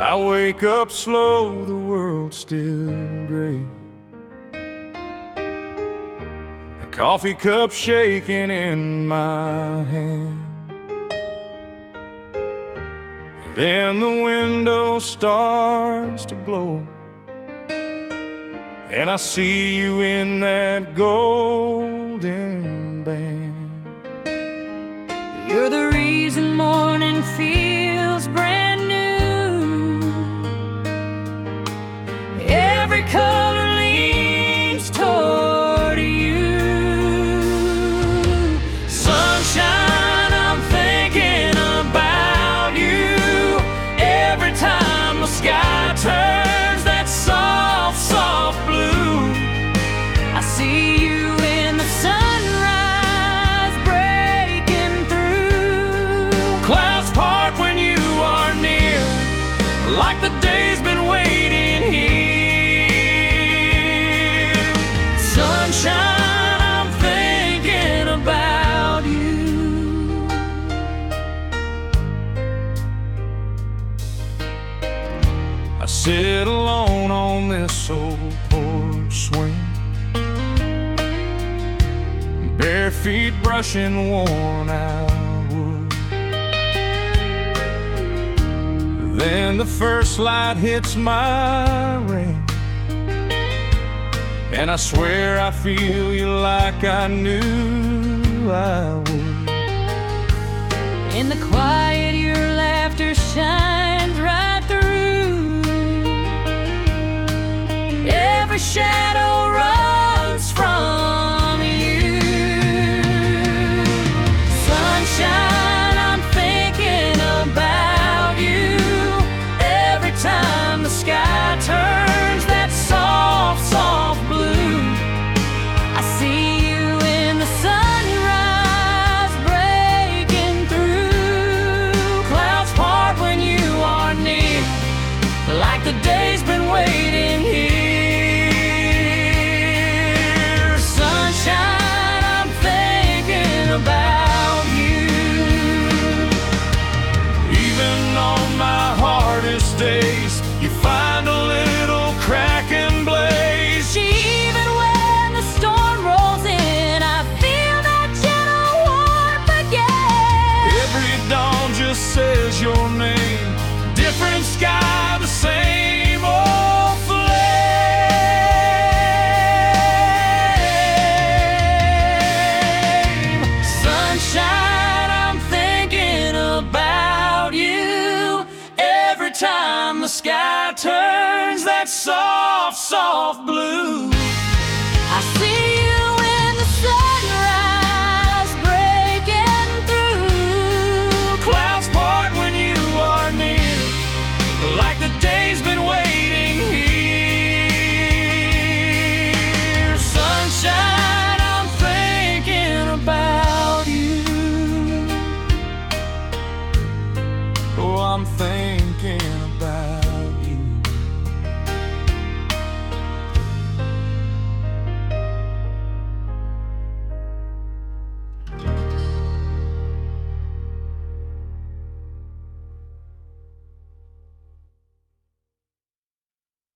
I wake up slow, the world's still gray. A coffee cup shaking in my hand. Then the window starts to glow. And I see you in that golden band. Like the day's been waiting here. Sunshine, I'm thinking about you. I sit alone on this old porch swing. Bare feet brushing worn out Then the first light hits my ring. And I swear I feel you like I knew I would. In the quiet, says your name. Different sky, the same old flame. Sunshine, I'm thinking about you. Every time the sky turns that soft, soft blue.